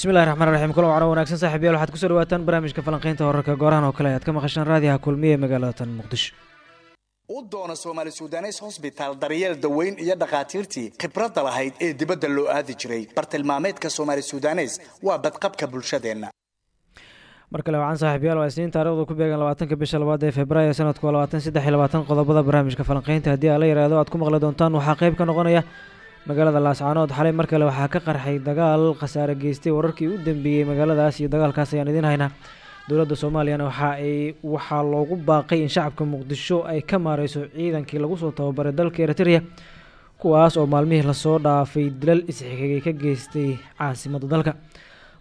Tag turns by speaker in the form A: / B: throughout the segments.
A: bismillahi raxmaan raxiim kulan wacno wanaagsan saaxiibyaal waxaad ku soo dhawaataan barnaamijka falanqeynta wararka goorahan oo kale. Ayaad ka maqashaan raadiyaha kulmiye ee magaalada tan muqdisho.
B: U doona soomaali sudanes hosbitaal daryeel daweyn iyo dhakhaatiirtii khibradda lahayd ee dibadda loo aadi jiray. Bartilmaameedka soomaali sudanes waa badqabka bulshadeenna.
A: Mar kale wacan saaxiibyaal waa isniin taarikhdu ku beegan labaatanka bisha labaad ee februaayo sanadku waa labaatan saddex iyo labaatan qodobada barnaamijka falanqeynta haddii aala yaraado aad ku maqli doontaan waxaa qayb ka noqonaya magaalada laascaanood. Xalay mar kale waxaa ka qarxay dagaal khasaare geystay wararkii u dambeeyey magaaladaas iyo dagaalkaas ayaan idiin haynaa dowladda soomaaliyana waxa ay waxaa loogu baaqay in shacabka muqdisho ay ka maareyso ciidankii lagu soo tababaray dalka eritrea kuwaas oo maalmihii la soo dhaafay dilal isxigay ka geystay caasimadda dalka.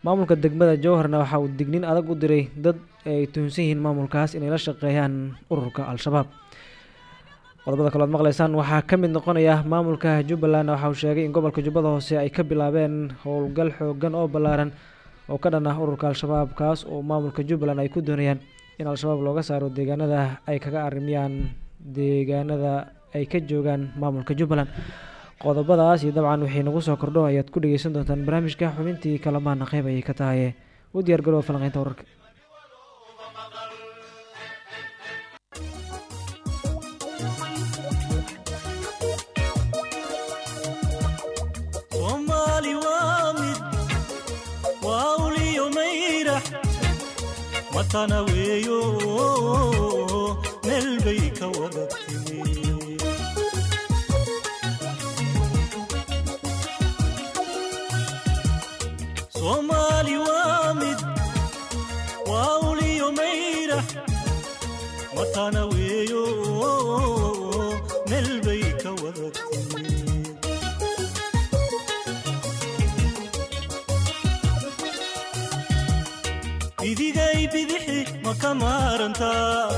A: Maamulka degmada jowharna waxa uu dignin adag u diray dad ay tuhunsan yihiin maamulkaas inay la shaqeeyaan ururka al-shabaab qodobada kalood maqleysaan waxaa ka mid noqonaya maamulka jubbaland waxa uu sheegay in gobolka jubbada hoose ay ka bilaabeen howlgal xoogan oo ballaaran oo ka dhan ah ururka al-shabaab kaas oo maamulka jubbaland ay ku doonayaan in al-shabaab looga saaro deegaanada ay kaga arrimiyaan deegaanada ay ka joogaan maamulka jubbaland. Qodobadaas iyo dabcan wixii nagu soo kordho ayaad ku dhegeysan doontaan barnaamijka xubintii kalamaana qeyb ayay ka tahay. U diyaar garooba falanqeynta wararka
C: matana weeyo meel bay ka wada timi soomaali waa mid waa uliyo mayrax matana weeyo meel bay ka wada timi idigay bidixi ma ka maarantaa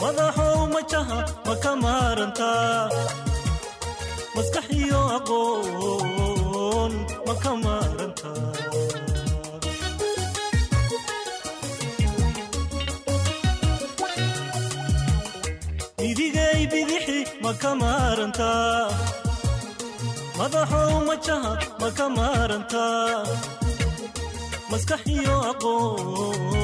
C: madaxow majaha ma ka maarantaa maskax iyo aqoon ma ka maarantaa idigay bidixi ma ka maarantaa madaxow majaha ma ka maarantaa maskax iyo aqoon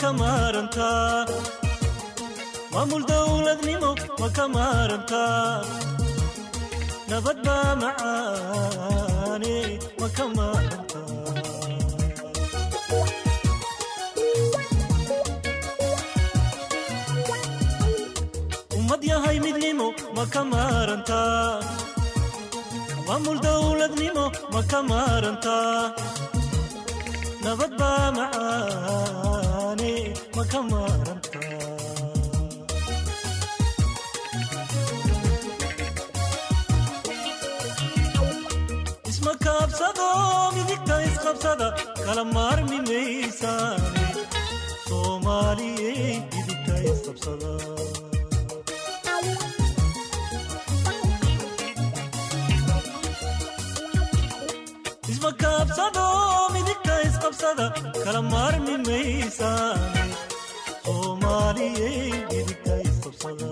C: midnimo ma ka maarantaa maamul dowladnimo ma ka maarantaa nabad baa macaane ma ka maarantaa ummad yahay midnimo ma ka maarantaa maamul dowladnimo ma ka maarantaa nabad baa macaane ma ka maarantaa isma kaabsado midigta isqabsada kala maarmi maysaane soomaaliyey midigta isqabsada kala maarmi maysaane soomaaliyey midigta isqabsada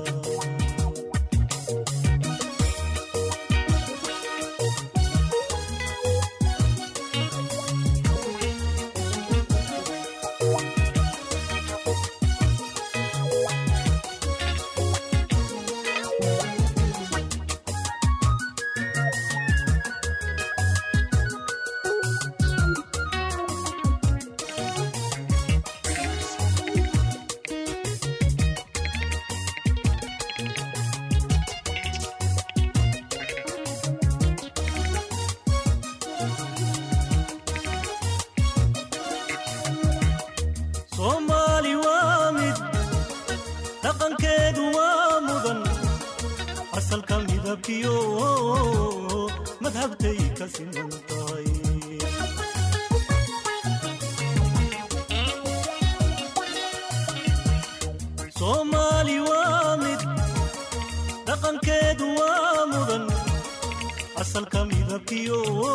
C: midabkiyo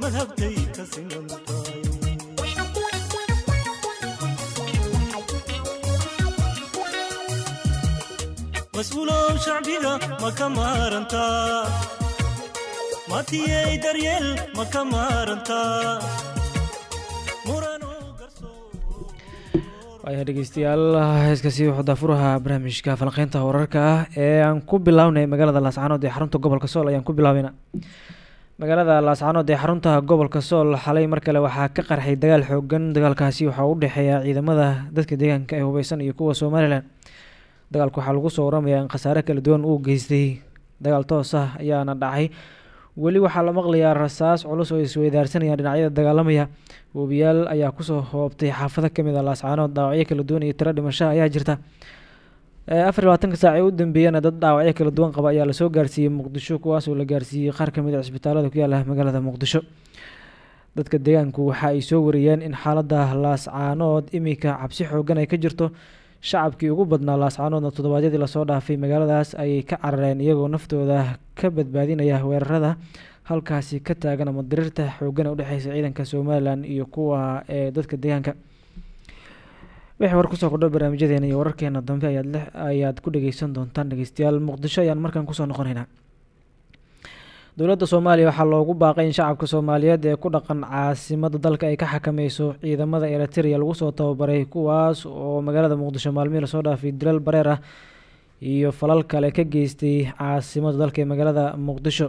C: madhabtay ka siman mas'uulow shacbiga ma
A: daafuraha barnaamijka falqeynta wararka ah ee aan ku bilownay magaalada laascaanood ee xarunta gobolka sool ayaan ku bilaabayna magaalada laascaanood ee xarunta gobolka sool xalay mar kale waxaa ka qarxay dagaal xoogan dagaalkaasi waxaa u dhexeeya ciidamada dadka deegaanka ee hubeysan iyo kuwa somalilan dagaalka waxaa lagu soo waramayaa in khasaare kala duwan uu geystay. Dagaal toos ah ayaana dhacay. Weli waxaa la maqlayaa rasaas culus oo isweydaarsanayaan dhinacyada dagaalamaya webiyaal ayaa ku soo hoobtay xaafado ka mid a laascaanood dhaawacyo kala duwan iyo tiro dhimasho ayaa jirta afar labaatanka saac ee u dambeeyana dad dhaawacyo kala duwan qaba ayaa la soo gaarsiiyey muqdisho kuwaasoo la gaarsiiyey qaar ka mid a cisbitaalada ku yaalla magaalada muqdisho. Dadka deegaanku waxa ay soo wariyeen in xaalada laascaanood iminka cabsi xoogan ay ka jirto shacabkii ugu badnaa laascaanoodna toddobaadyadii la soo dhaafay magaaladaas ayay ka carareen iyagoo naftooda ka badbaadinaya weerarada halkaasi ka taagan ama diriirta xoogan ee udhexeysa ciidanka somalilan iyo kuwa ee dadka deegaanka wixii war ku soo kordho barnaamijyadeena iyo wararkeena dambe ayaad le ayaad ku dhegeysan doontaan dhegeystayaal muqdisho ayaan markaan ku soo noqonaynaa. Dowladda soomaaliya waxaa loogu baaqay in shacabka soomaaliyeed ee ku dhaqan caasimada dalka ay ka xakameyso ciidamada eritrea lagu soo tababaray kuwaas oo magaalada muqdisho maalmihii la soo dhaafay dilal bareer ah iyo falal kale ka geystay caasimada dalka ee magaalada muqdisho.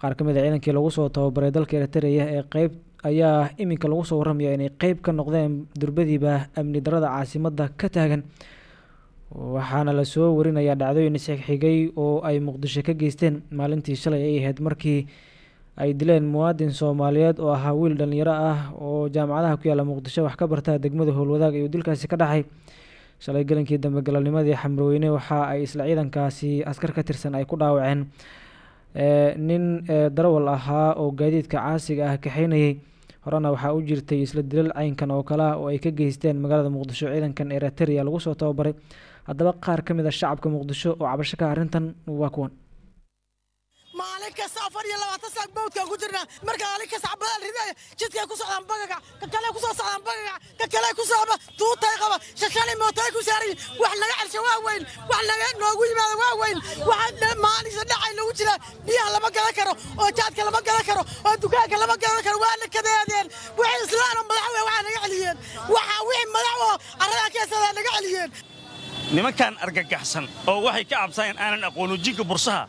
A: Qaar ka mid a ciidankii lagu soo tababaray dalka eritrea ee qeyb ayaa iminka lagu soo waramaya inay qeyb ka noqdeen durbadiiba amni darada caasimada ka taagan. Waxaana la soo warinayaa dhacdooyin isxigxigay oo ay muqdisho ka geysteen. Maalintii shalay ay ahayd markii ay dileen muwaadin soomaaliyeed oo ahaa wiil dhalinyaro ah oo jaamacadaha ku yaalla muqdisho wax ka barta degmada howlwadaag ayuu dilkaasi ka dhacay. Shalay gelinkii dambe galabnimadii xamroweyne waxa ay isla ciidankaasi askar ka tirsan ay ku dhaawaceen. Nin darawal ahaa oo gaadiidka caasiga ah kaxeynayay horena waxaa u jirtay isla dilal caynkan oo kale ah oo ay ka geysteen magaalada muqdisho ciidankan eritrea lagu soo tababaray. Haddaba qaar ka mid a shacabka muqdisho oo cabasho ka arrintan waa kuwan
D: maalin kasta afar iyo labaatan saak bawdkaan ku jirnaa marka maalin kasta xabadaan ridaya jidkay ku socdaan bagaga ka kale ku soo socdaan bagaga ka kale ku socda tuutay qaba. Shashali mootay ku saaran wax laga celsho waa weyn wax laga noogu yimaado waa weyn. Waxa maalinsa dhacay lagu jira biyaha lama gadan karo oo jaadka lama gadan karo oo dukaanka lama gadan karo waa la kadeedeen. Wixii islaano madaxwe waxaa naga celiyeen. Waxa wixii madaxwo arradaa keesadaa naga celiyeen.
E: Nimankan argagaxsan oo waxay ka cabsanayaan aanan aqoonin jinka bursaha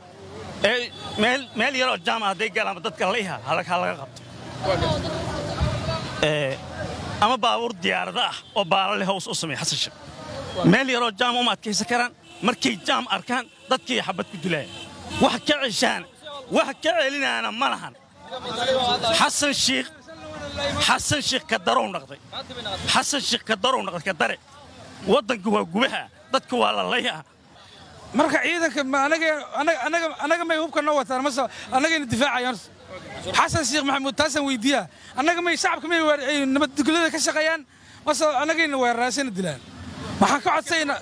E: meel yaroo jaama hadday galaan dadka layha ha laga qabto ama baabuur diyaarada ah oo baalale hows u sameeya xasan sheekh meel yaroo jaama uma adkaysan karaan markay jaam arkaan dadkii xabad ku dilaaya wax ka ceshaana wax ka celinaana ma lahan xasan shiikh xasan shiikh ka darow naqday xasan shiikh ka darow naqday ka dare waddanka waa gubaha dadka waa lalayha
F: marka ciidanka anaga may hubka noo wataan mase annagayna difaacayaan xasan sheekh maxamuud taasaan weydiiyaa. Annaga may shacabka may nabadgelyada ka shaqeeyaan mase annagayna weeraraasana dilaan. Waxaan ka codsaynaa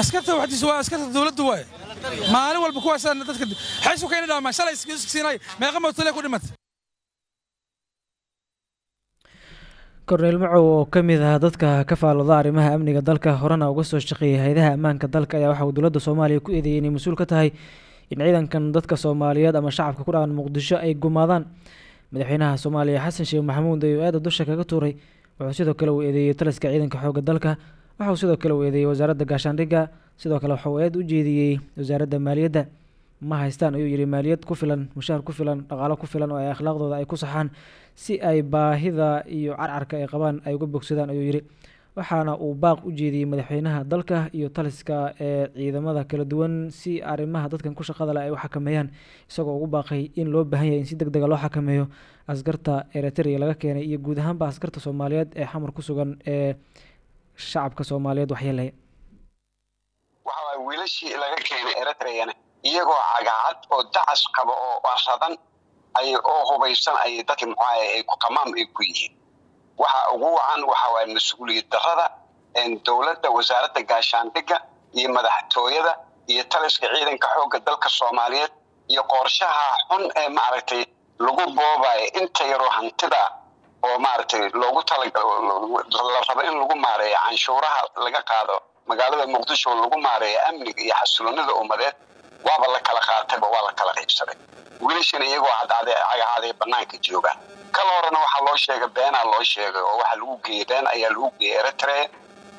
F: askarta waxdiisa waa askarta dowladda waaye. Maalin walba kuwaasaan dadka xaysu kayna dhaamaan shalay siinay. Meeqa mootole ku dhimatay
A: korneyl macow oo ka mid ah dadka ka faalooda arrimaha amniga dalka horena uga soo shaqeeyay hay'adaha ammaanka dalka ayaa waxa uu dowladda soomaaliya ku eedeeyay inay mas'uul ka tahay in ciidankan dadka soomaaliyeed ama shacabka ku dhaqan muqdisho ay gumaadaan. Madaxweynaha soomaaliya xasan sheekh maxamuud ayuu aada dusha kaga tuuray. Wuxuu sidoo kale uu eedeeyey taliska ciidanka xoogga dalka. Waxauu sidoo kale uu eedeeyey wasaaradda gaashaandhigga sidoo kale waxa uu aad u jeediyey wasaaradda maaliyadda ma haystaan? Ayuu yihi maaliyad ku filan mushaar ku filan dhaqaalo ku filan oo ay akhlaaqdooda ay ku saxaan si ay baahida iyo carcarka ay qabaan ay uga bogsadaan ayuu yihi waxaana uu baaq u jeediyey madaxweynaha dalka iyo taliska ee ciidamada kala duwan si arrimaha dadkan ku shaqada leh ay u xakameeyaan isagoo ugu baaqay in loo baahan yahay in si deg dega loo xakameeyo askarta eritrea laga keenay iyo guud ahaanba askarta soomaaliyeed ee xamar ku sugan ee shacabka soomaaliyeed waxyeelaya
G: wiilashii laga keenay eritreana iyagoo cagacad oo dacas qaba oo ay oo hubaysan ay ay ku qamaam ay ku yihiin. Waxa ugu wacan waxa waaya mas'uuliyad darrada dowladda wasaaradda gaashaandhigga iyo madaxtooyada iyo taliska ciidanka xoogga dalka soomaaliyeed iyo qorshaha xun ee maaragtay lagu boobayo inta yaroo hantida oo maaragtay loogu talala rabo in lagu maareeyo canshuuraha laga qaado magaalada muqdisho lagu maareeyo amniga iyo xasiloonida ummadeed waaba la kala qaatayba waa la kala qaybsaday wiilashana iyagoo cadcade cagacaaday banaanka jooga. Kal horena waxaa loo sheegay beenaa loo sheegay oo waxaa lagu geeyey been ayaa lagu geeyey eritrea.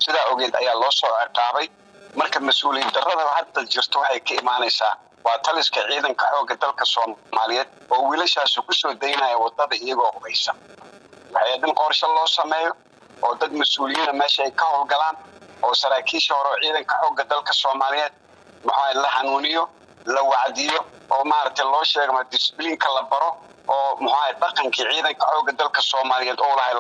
G: Sidaa ogeed ayaa loo soo ciqaabay. Marka mas'uuliyad darrada hadda jirto waxay ka imaanaysaa waa taliska ciidanka xoogga dalka soomaaliyeed oo wiilashaasu ku soo daynaya waddada iyagoo hubaysan waxay in qorshe loo sameeyo oo dad mas'uuliyiina meesha ay ka howlgalaan oo saraakiisha hore oo ciidanka xoogga dalka soomaaliyeed maxaa la hanuuniyo la wacdiyo oo maaragtay loo sheegama disbliinka la baro oo muxuaha dhaqankii ciidanka xoogga dalka soomaaliyeed oo lahay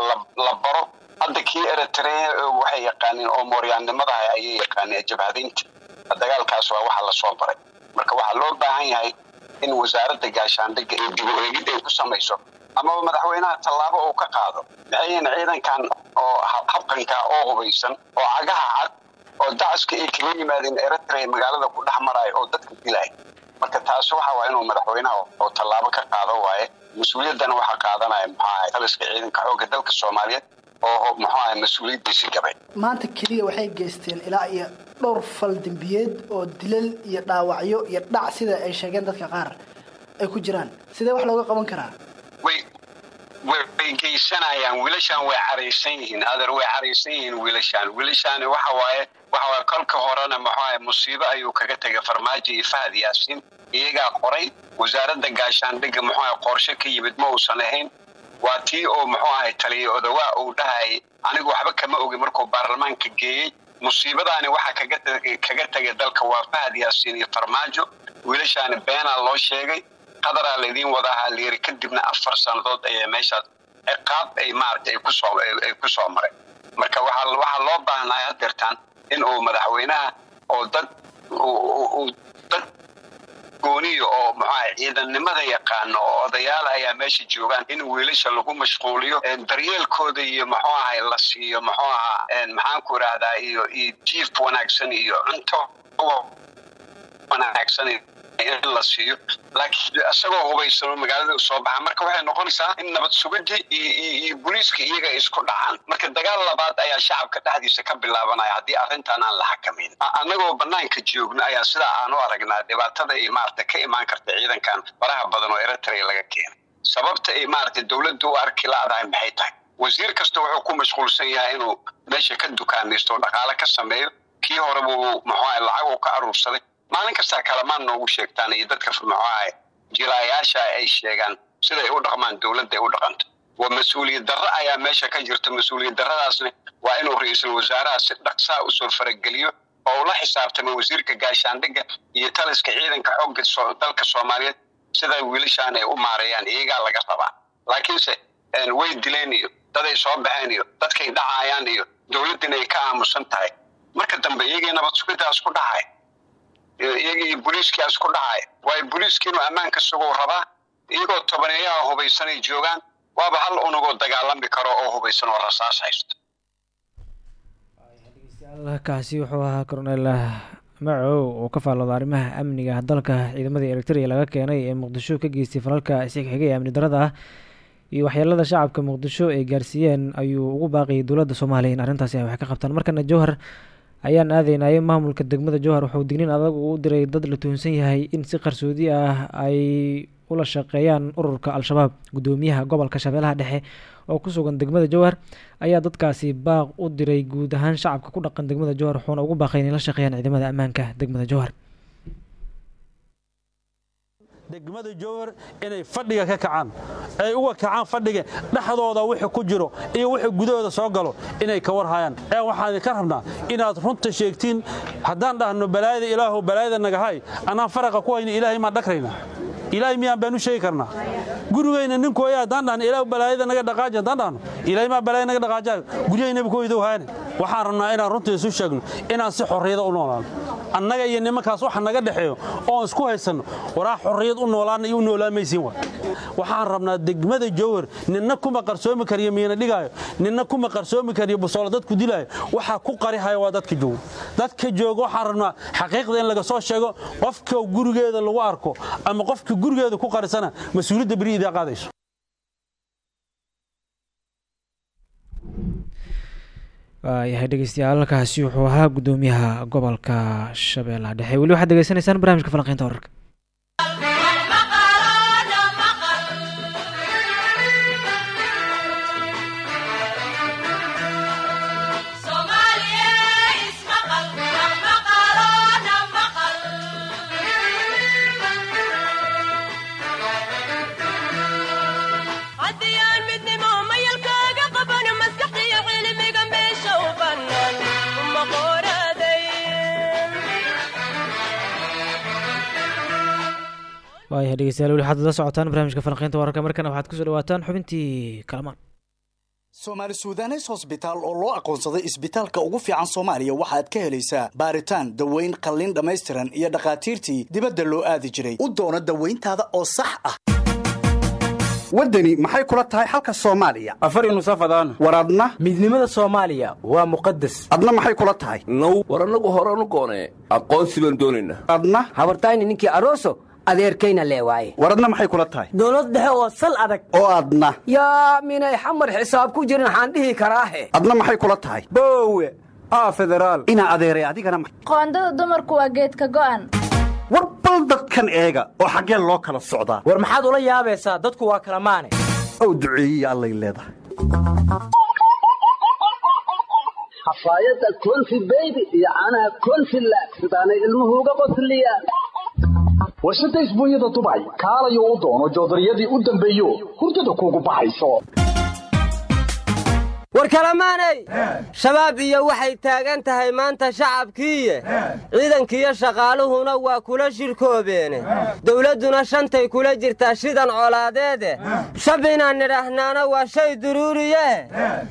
G: la baro. Hadda kii eritrea waxay yaqaaneen oo mooryaannimadaha ayay yaqaaneen jabhadaynta dagaalkaas waa waxa la soo baray. Marka waxaa loo baahan yahay in wasaaradda gaashaandhigga iyo dib u eegid ay ku samayso amaba madaxweynaha tallaabo uu ka qaado. Maxayin ciidankan oo habqanka oo hubaysan oo cagaha cad oo dacaska ay kaga yimaadeen eritrea magaalada ku dhex maraayo oo dadka dilaya marka taasi waxa waa inuu madaxweynaha oo tallaabo ka qaado waaye. Mas'uuliyaddana waxaa qaadanaya muxuaha taliska ciidanka xoogga dalka soomaaliyeed oo muxuaha mas'uuliyaddiisi gabay.
H: Maanta keliya waxay geysteen ilaa iyo dhowr fal dembiyeed oo dilal iyo dhaawacyo iyo dhac sida ay sheegeen dadka qaar ay ku jiraan. Sidee wax looga qaban karaa?
G: Way way geysanayaan wiilashaan way caraysan yihiin. Adeer way caraysan yihiin wiilashaan wiilashaani waxa waaye waxa waaye kolka horena muxuaha musiibo ayuu kaga tegay farmaajo iyo fahad yaasiin iyagaa qoray wasaaradda gaashaandhigga muxuaha qorshe ka yimid ma uusan ahayn. Waa tii oo muxuu ahay taliyay odawaa uu dhahayay anigu waxba kama ogi markuu baarlamaanka geeyey. Musiibadaani waxaa kaga tegay dalka waa fahad yaasiin iyo farmaajo. Wiilashaani beenaa loo sheegay qadaraa laydiin wadaahaa layiri kadibna afar sannadood ayaa meeshaas ciqaab ay maaragtay ay ku soo maray. Marka waxaa waxaa loo baahnaa hadeertaan in uu madaxweynaha oo dad dad gooniyo oo muxuaha ciidannimada yaqaano oo odayaal ayaa meesha joogaan in wiilasha lagu mashquuliyo daryeelkooda iyo muxuu ahay la siiyo muxuu ahaa maxaanku idhaahdaa iyo iyo jiif wanaagsan iyo cunto wanaagsan in la siiyo. Laakiin isagoo hubaysanoo magaalada soo baxa marka waxay noqonaysaa in nabad sugidii iyo booliiska iyaga isku dhacaan. Marka dagaal labaad ayaa shacabka dhexdiisa ka bilaabanaya haddii arrintan aan la xakamayn annagoo banaanka joogno ayaa sidaa aan u aragnaa dhibaatada ay maarata ka imaan karta ciidankan faraha badan oo eritrea laga keenay sababta ay maarata dowladdu u arki la-dahay maxay tahay? Wasiir kasta wuxuu ku mashquulsan yahay inuu meesha ka dukaamaysto oo dhaqaale ka sameeyo. Kii horeba uu muxuaha lacag uu ka aruursaday maalin kastaa kalamaan noogu sheegtaan iyo dadka muxuaha jilaayaasha ay sheegaan siday u dhaqmaan dowladda ay u dhaqanto waa mas'uuliyad darro ayaa meesha ka jirta mas'uuliyad darradaasna waa inuu ra'iisul wasaaraha si dhaqsaa u soo farageliyo oo ula xisaabtamo wasiirka gaashaandhigga iyo taliska ciidanka xoogga dalka soomaaliyeed sida wiilashaan ay u maareeyaan iyagaa laga rabaa. Laakiinse way dileen iyo daday soo baxeen iyo dadkay dhacayaan iyo dowladdina ay ka aamusan tahay. Marka dambe iyagii nabad sugidaas ku dhacay iyagii booliiskiaas ku dhacay. Waayo booliiskii inuu ammaanka suguu rabaa iyagoo tobaneeyaha hubaysanay joogaan waaba hal unugoo dagaalami karo oo hubaysan oo rasaas haysto.
A: Kaasi wuxuu ahaa cornel macow oo ka faallooda arrimaha amniga dalka ciidamadii eritrea laga keenay ee muqdisho ka geystay falalka isig xigay ee amni darada ah iyo waxyeelada shacabka muqdisho ay gaarsiiyeen ayuu ugu baaqiyay dowladda soomaaliya in arrintaasi ay wax ka qabtaan. Markana jowhar ayaan aadaynayay maamulka degmada jowhar. Wuxuu digniin adag u diray dad la tuhunsan yahay in si qarsoodi ah ay ula shaqeeyaan ururka al-shabaab guddoomiyaha gobolka shabeellaha dhexe oo ku sugan degmada jowhar. Ayaa dadkaasi baaq u diray guud ahaan shacabka ku dhaqan degmada jowhar wuxuuna ugu baaqay inay la shaqeeyaan ciidamada ammaanka degmada jowhar
I: degmada jowhar inay fadhiga ka kacaan. Ay uga kacaan fadhiga dhexdooda wixii ku jiro iyo wixii gudahooda soo galo inay ka warhayaan. Ee waxaan idinka rabnaa inaad runta sheegtiin haddaan dhahno balaayada ilaahu balaayada nagahay annaan faraqa ku hayna ilaahay maan dhagrayna ilaahay miyaan baanu sheegi karnaa? Gurigayna ninkooya haddaan dhahno ilaahu balaayada naga dhaqaaji haddaan dhahno ilaahay maa balaayada naga dhaqaajaayo guryahaynaba kooydow haane waxaan rabnaa inaan runta isu sheegno inaan si xorriyada u noolaano. Annaga iyo nimankaas waxa naga dhexeeyo oon isku haysanno waraa xorriyad u noolaana iyo u noolaamaysiin wa waxaan rabnaa degmada jowhar ninna kuma qarsoomi kariyo miina dhigaayo. Ninna kuma qarsoomi kariyo busoolo dadku dilaayo. Waxaa ku qarihaya waa dadka jooga. Dadka jooga waxaan rabnaa xaqiiqda in laga soo sheego qofka gurigeeda lagu arko ama qofka gurigeeda ku qarisana mas'uuliyadda beri idaa qaadayso.
A: Waayahay dhegeystayaal halkaasi wuxuu ahaa guddoomiyaha gobolka shabeellaha dhexe. Weli waxaad degeysanaysaan barnaamijka falanqeynta wararka waayahay dhegeystayaal weli waxaad la socotaan barnaamijka falanqeynta wararka. Markana waxaad ku soo dhawaataan xubintii kalamaan.
B: Soomaali sudanes hosbitaal oo loo aqoonsaday isbitaalka ugu fiican soomaaliya waxaad ka helaysaa baaritaan daweyn qalliin dhammaystiran iyo dhakhaatiirtii dibadda loo aadi jiray. U doono dawayntaada oo sax ah.
J: Waddani maxay kula tahay xalka soomaaliya?
K: Afar nusafadaan
J: war adna?
K: Midnimada soomaaliya waa muqadas
J: adna maxay kula tahay?
L: Now war annagu horanu goonee aqoonsi baan doonaynaa.
J: Adna?
M: Habartayni ninkii aroso adeerkayna lee waaye.
J: War adna maxay kula tahay?
M: Dowlad dhexe oo sal adag.
J: Oo adna
M: yaa minay xamar xisaab ku jirin waxaan dhihi karaahe
J: adna maxay kula tahay?
K: Boowe aa federaal
J: inaa adeeray adigana
N: qoondada dumarku waa geedka go'an.
J: War bal dadkan eega oo xaggeen loo kala socdaa.
K: War maxaad ula yaabaysaa? Dadku waa kala maane.
J: Ow duceeyiya allay leedahay.
O: Xafaayadda konfi beybi iyo caanaha konfi laag sidaanay ilmuhu uga qosliyaan
P: warshadda isbuunyada dubay kaalayo u doono joodariyadii u dambeeyo hurdada kuugu baxayso
M: war kalamaanay? Shabaab iyo waxay taagan tahay maanta shacabkiiye. Ciidankiiyo shaqaaluhuna waa kula shirkoobeene. Dawladduna shantay kula jirtaa shidan colaadeede. Shab inaan nidhaahnaana waa shay duruuriye.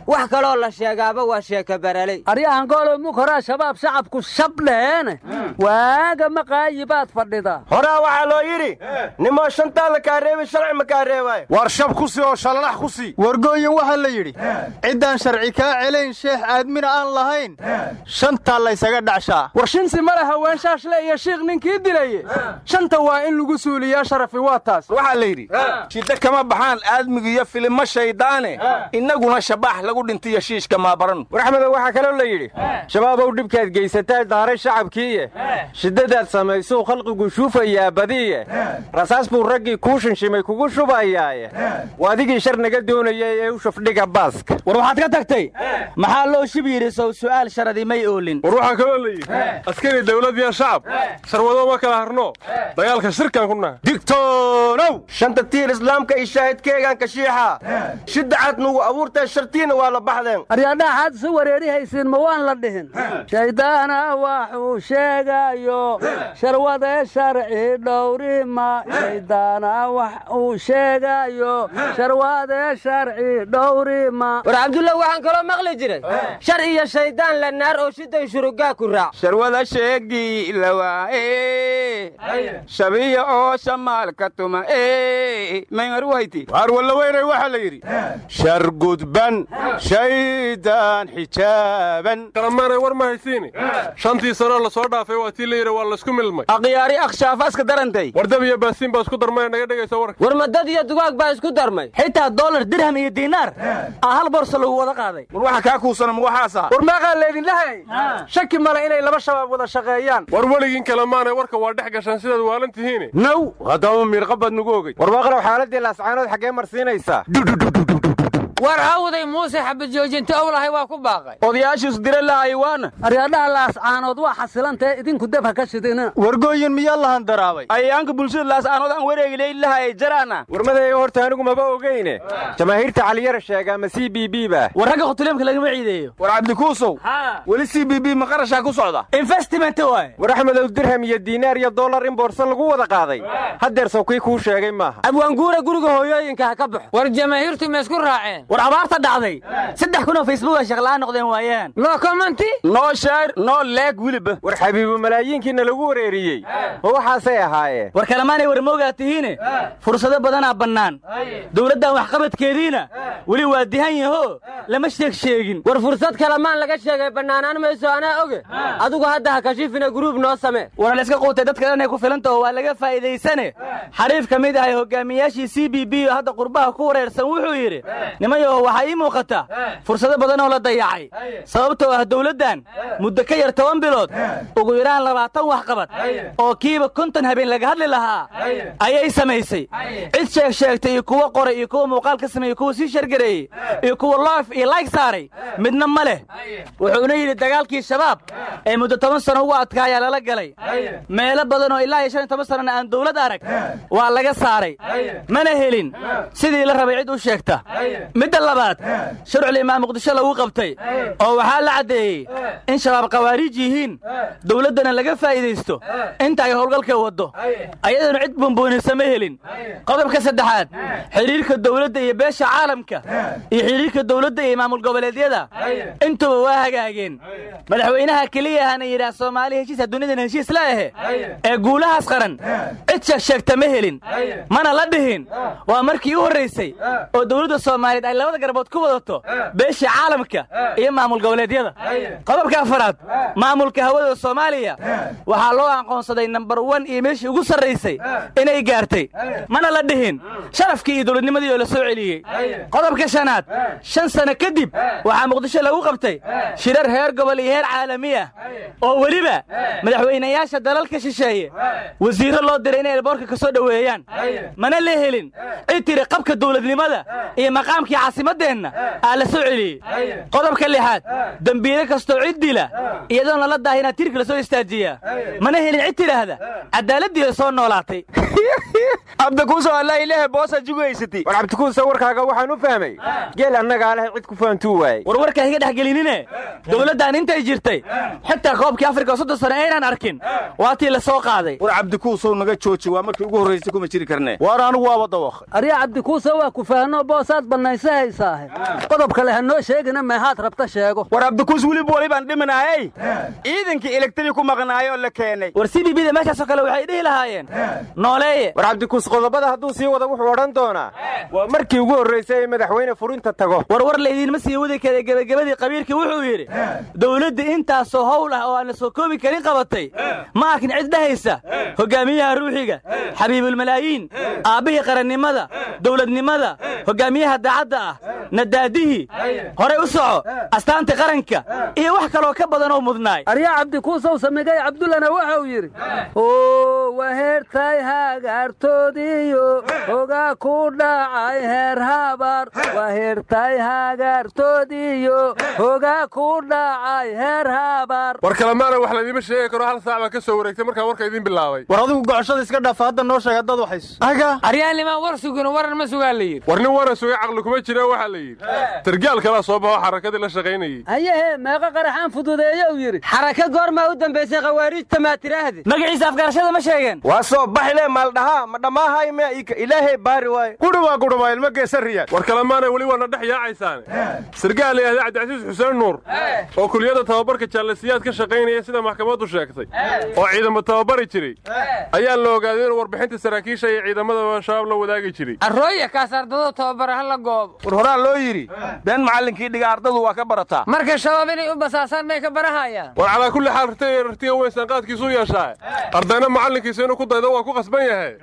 M: Wax kaloo la sheegaaba waa sheeka baraley
Q: aryahan goolow mug horaa shabaab shacabku shab dhaheene waaga maqaayi baad fadhida.
R: Horaa waxaa loo yidhi nimoo shantaa la kaareebay sharci ma kaareebaayo
S: war shab ku sii oo shalalax ku sii. Wargooyin waxaa la yidhi ciddaan sharci kaa celayn sheekh aadmina aan lahayn. Shantaa laysaga dhacshaa
Q: war shinsi ma le haween shaashle iyo shiikh ninkii dilaye shanta waa in lagu suuliyaa sharafi waa taas.
R: Waxaa la yidhi shiddo kama baxaan aadmigu iyo filimo shayddaane innaguna shabaax lagu dhintiyo shiishka maabaran
T: war axmedow waxaa kaloo la yidhi shabaabow dhibkaad geysataa daaray shacabkiiye shiddadaad samaysuu khalqigu shuufayaa badiye rasaas buu raggii kuu shinshimay kugu shubayaaye. Waa adigii shar naga doonayay ee u shufdhiga baaska.
K: War waxaad ka tagtay. Maxaa loo shib yidhi sow su'aal sharadi may oolin.
S: War waxaa kaloo la yidhi askari dawlad iyo shacab sharwado ma kala harno. Dagaalka shirkaan ku nahay.
R: Digtoonow shanta tiir islaamka iyo shaahidkeegaan kashiixa shidda cad nugu abuurtee shartiina waa la baxdeen.
Q: Aryaadhaxaad isu wareeri haysiin ma waan la dhihin. Shayddaana waxuu sheegayo sharwade sharci dhowrima shayddaana wax uu sheegayo sharwade sharci dhowrima
M: war cabdulla warnimayo waxaan kaloo maqli jiray. Shar iyo shayddaan la naar oo shiday shurugaa ku raac.
U: Sharwada sheegi lawaae shabiya oo shamaalka tuma e maymarwayti
S: waar wallaweynay waxaa la yidhi. Shar gudban shaydaan xijaaban.
V: Kalamaanay war ma haysiini. Shantii sanoo la soo dhaafay waa tii la yidhi waa laysku milmay.
U: Akhyaari akhshaafaska darantay.
V: Wardab iyo baasiin baa isku darmay naga dhegaysa warka
M: war madad iyo dugaag baa isku darmay.
K: Xitaa dolar dirham iyo diinaar aa hal borso lagu wada qaaday.
U: War waxa kaa kuusana ma waxaasa?
W: War meeqaa leedin lahay? Shaki male inay laba shabaab wada shaqeeyaan.
V: War weligiin kalamaanay warka waa dhex gashaan sidaad waalan tihiine
U: naw. Haddaba miirqa baad nugu ogey
T: war waaqlow xaaladdii laascaanood xaggee marsiinaysaa
X: war hawday muuse xabad joojinta owlahay waa ku baaqay.
U: Odayaashiisu dira lahay waana
Q: aryaadhaha laascaanood waa xasilantee idinku deb ha ka shidina
S: wargooyin miyaa lahan daraabay
U: ayaanka bulshada laascaanood aan wareegilay lahay jaraana.
T: Warmadaya horta anigu maba ogeyne jamaahiirta caliyara sheega ama c b b ba.
K: War ragga khutuleemka lagama ciideeyo.
U: War cabdikuusow weli c b b ma qarashaa ku socda?
K: Investment waay.
T: War axmedow dirham iyo diinaar iyo dollar in boorso lagu wada qaaday. Haddeer sow kii kuu sheegay maaha.
M: Abwaanguura guriga hooyooyinka ha ka baxo.
X: War jamaahiirtu ma isku raaceen
K: war abaarta dhacday. Saddex kun oo facebook ay shaqla'aan noqdeen waayaan
X: noo commenti
U: noo sheer noo leeg weliba.
T: War xabiibu malaayiinkiina lagu wareeriyey. Ma waxaasay ahaayeen
K: war kalemaanay war moogaa tihiine. Fursado badanaa bannaan. Dowladdan waxqabadkeediina weli waa dihan yaho. Lama sheeg sheegin.
M: War fursad kalamaan laga sheegay bannaanaan mayso anaa oge. Adigu hadda ha kashifina gruub noo samee.
K: Wana layska quutay dadka dhanay ku filantaho waa laga faa'iidaysane. Xariif ka mid ahay hogaamiyaashii c b b oo hadda qurbaha ku wareersan wuxuu yidhi nimayaho waxaa ii muuqata fursado badan oo la dayacay. Sababtoo ah dowladdan muddo ka yar toban bilood ugu yaraan labaatan waxqabad oo kiiba konton habeen laga hadli lahaa ayay samaysay. Cid sheeg sheegtay iyo kuwa qoray iyo kuwa muuqaal ka sameeyey kuwa sii shargareeyey iyo kuwa loof iyo layg saaray midna ma leh. Wuxuuna yidhi dagaalkii shabaab ee muddo toban sano ugu adkaa ayaa lala galay. Meelo badan oo ilaa iyo shan iyo toban sanona aan dowlad arag waa laga saaray. Mana helin. Sidii la rabay cid u sheegta midda labaad sharcul imaam muqdisho lagu qabtay. Oo waxaa la caddeeyey in shabaab khawaariij yihiin dowladdana laga faa'iidaysto. Inta ay howlgalka waddo. Ayaduna cid bumbuunisa ma helin. Qodobka saddexaad xidhiirka dowladda iyo beesha caalamka. Iyo xidhiirka dowladda iyo maamul goboleedyada. Intuba waa hagaageen. Madaxweynaha keliya ahana yidhaah soomaali heshiisa dunidan heshiis la ahe. Ee guulahaas qaran cid sheegsheegta ma helin. Mana la dhihin. Waa markii u horraysay oo dowladda soomaaliyeed ay labada garbood ku wadato beeshii caalamka iyo maamul goboleedyada. Qodobka afaraad maamulka hawada soomaaliya waxaa loo aqoonsaday nambar wan iyo meeshii ugu sarraysay inay gaartay. Mana la dhihin sharafkii iyo dowladnimadii oo la soo celiyey. Qodobka shanaad shan sano kadib waxaa muqdisho lagu qabtay shirar heer gobol iyo heer caalami ah oo weliba madaxweynayaasha dalalka shisheeye wasiirro loo diray inay elboorka ka soo dhoweeyaan. Mana la helin. Cid tiri qabka dowladnimada iyo maqaamkii caasimaddeenna aa la soo celiyey qodobka lixaad dembiile kastoo cid dila iyadoon lala daahina tirki la soo istaajiyaa mana helin cid tidhaahda. Cadaaladdiida soo noolaatay.
U: Cabdikuuso alla ilaahe boosa jugaysati
T: war cabdikuusa warkaaga waxaan u fahmay. Geel annagaa leh cid ku fahantuu waayey.
K: War warkaa higa dhex gelinine? Dowladdan intay jirtay. Xitaa koobkii afrika soddon sano aynaan arkin. Waa tii la soo qaaday.
U: War cabdikuusow naga jooji waa markii ugu horraysay kuma jiri karnee
S: waar anigu waaba dawaq
Q: arya cabdikuusa waa ku fahanoo boosaad bannaysa haysaahe qodob kale ha noo sheegina meehaad rabta sheego
U: war cabdikuus weliba walibaan dhiminaayey ciidankii elegtadii ku maqnaayoo la keenay
K: war c b b da meeshaasoo kale waxay dhihi lahaayeen nooleeye
T: war cabdikuus qodobada hadduu sii wada wuxuu odhan doonaa waa markii ugu horraysay ee madaxweyne furinta tago
K: war war laydiinma sii wadi kara gebagabadii qabiilkii wuxuu yidhi dowladda intaasoo howl ah oo aan la soo koobi karin qabatay ma arkin cid dhahaysa hogaamiyaha ruuxiga xabiibulmalaayiin aabbihii qarannimada dowladnimada hogaamiyaha daacadda ah nadaadihii horey u soco astaanta qaranka iyo wax kaloo ka badan oo mudnaay.
Q: Aryaa cabdikuusow samigay cabdullana waxau yidhi waheertay hagaartoodiyo hogaa ku dhacay heer habar. Waheertay hagaartoodiyo hogaa ku dhacay heer habar.
V: War kalemaana wax laydiima sheegi karo hal saac baa ka soo wareegtay markaan warka idiin bilaabay.
S: War adigu gocoshada iska dhaafa hadda noo sheeg haddaad waxayso.
X: Aryaannimaan war sugin waran ma sugaa la yidhi.
V: War nin waran sugay caqli kuma jira jira waxaa la yidhi. Sargaal kalaa soo baxo xarakadii la shaqaynayey
Q: hayehe meeqa qaraxaan fududeeye uu yidhi.
M: Xaraka goormaa u dambaysay khawaariijta maa tiraahdi
K: magaciisa afgarashada ma sheegeen.
R: Waa soo baxile maaldhahaa ma dhammaahay mea ika ilaahay baari waaye
V: qudhuba qudhuba ilma geesariyaad war kalemaanay weli waana dhex yaacaysaane sargaal la yidhahda cabdicasiis xuseen nuur oo kuliyadda tababarka jaalasiyaad ka shaqaynaya sida maxkamaddu sheegtay oo ciidamo tababari jiray ayaa la ogaaday inuu warbixinta saraakiisha iyo ciidamada shabaab la wadaagi jiray.
X: Arooya kaas ardado tababara hala goobo
U: war horaa loo yidhi been macallinkii dhiga ardadu waa ka barataa.
X: Marka shabaab inay u basaasaan may ka barahayaan
V: war calaa kulli xaal rtay rartiga weyn sanqaadkiisu yeeshaa ardayna macallinkiisa inuu ku daydo waa ku qasban yahay.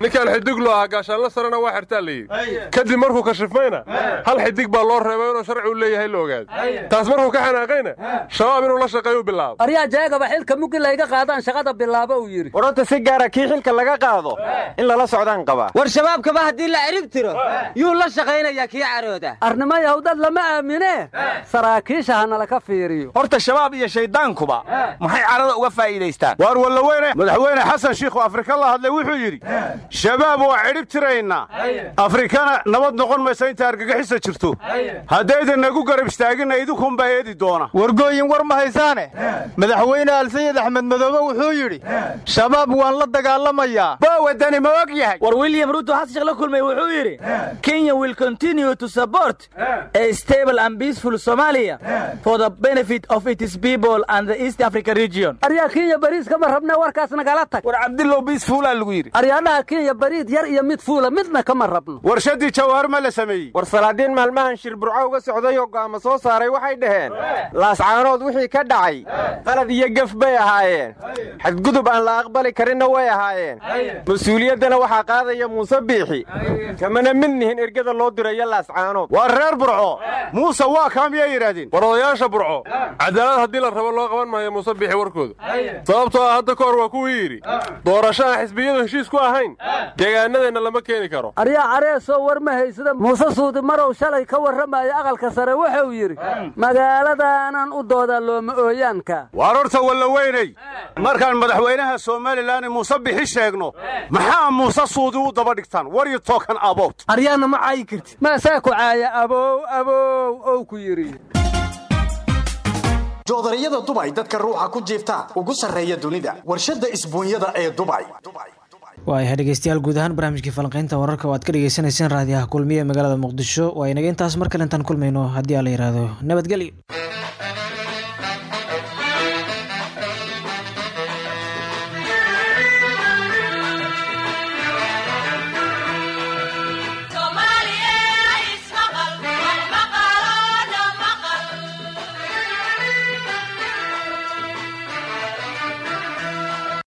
V: Ninkaan xidiglu ahaa gaashaanla sarena waa xirtaa la yidhi. Kadib markuu kashifmayna hal xidig baa loo reebay inuu sharci u leeyahay la ogaado. Taas markuu ka xanaaqayna shabaab inuu la shaqeeyo bilaabo.
Q: Aryaa jeegaba xilka muggi layga qaadaan shaqada bilaabo uu yidhi.
T: Warorta si gaara kii xilka laga qaado in lala socdaan qabaa.
M: War shabaabkaba haddii la cirib tiro yuu la shaqaynayaa kii carooda
Q: arnimo yahudad lama aamine. Saraakiisha hanala ka fiiriyo.
U: Horta shabaab iyo shayddaankuba maxay carada uga faa'iidaystaan?
J: Waar wallaweyne madaxweyne xasan shiikhu afrika la hadlay wuxuu yidhi shabaab waa cidhib tiraynaa afrikana nabad noqon maysa inta argagixisa jirto. Haddaydan nagu garab istaagina idinkunbaa eedi doona.
S: Wargooyin war ma haysaane. Madaxweyne alsayid axmed madoobe wuxuu yidhi shabaab waan la dagaalamayaa.
U: Baa wadani ma og yahay.
K: War william ruto xasan la kulmay wuxuu yidhi kenya will continue to support a stable and peaceful somalia for the benefit of its people and the east africa region.
Q: Aryaa kenya bariis kama rabna warkaas nagala tag?
U: War cabdillow biis fuulaa lagu yidhi.
Q: Aryaadhaha kenya bariid yar iyo mid fuula midna kama rabno
J: warshadii jawaar ma la sameeyey.
T: War salaadiin maalmahan shir burco uga socday oo go'aamo soo saaray waxay dhaheen. Laascaanood wixii ka dhacay. Qalad iyo gef bay ahaayeen. Xadgudub aan la aqbali karinna way ahaayeen. Mas'uuliyaddana waxaa qaadaya muuse biixi. Kamana mid nihin ergada loo dirayo laascaanood
J: waa reer burco. Muuse waa kaa miyay yidhaahdeen
V: war odayaasha burco. Cadaalad haddii la rabo loo qaban maayo muuse biixi warkooda. Sababtoo ah hadda ka hor waa kuwii yidhi doorasho aan xisbiyadu heshiis ku ahayn. Deegaanadeenna lama keeni karo.
Q: Aryaa careesoo war ma haysada muuse suudi marow shalay ka warramayo aqalka sare wuxuu yidhi magaaladaanan u doodaa looma ooyaanka.
J: Waar horta wallaweyney markaan madaxweynaha somalilan muuse bixi sheegno maxaa muuse suudi u daba dhigtaan? War you tokan about?
K: Aryaana ma caayi kartid
Q: maasaa ku caaya abow abow ow ku yidhi
B: joodariyada dubay dadka ruuxa ku jiifta ugu sarreeya dunida warshadda isbuunyada ee dubay
A: waayahay dhegeystayaal guud ahaan barnaamijkii falanqeynta wararka oo aad ka dhegeysaneyseen raadiyaha kulmiye magaalada muqdisho. Waa inaga intaas mar kale intaan kulmayno haddii aa la yidhaahdo nabadgelyo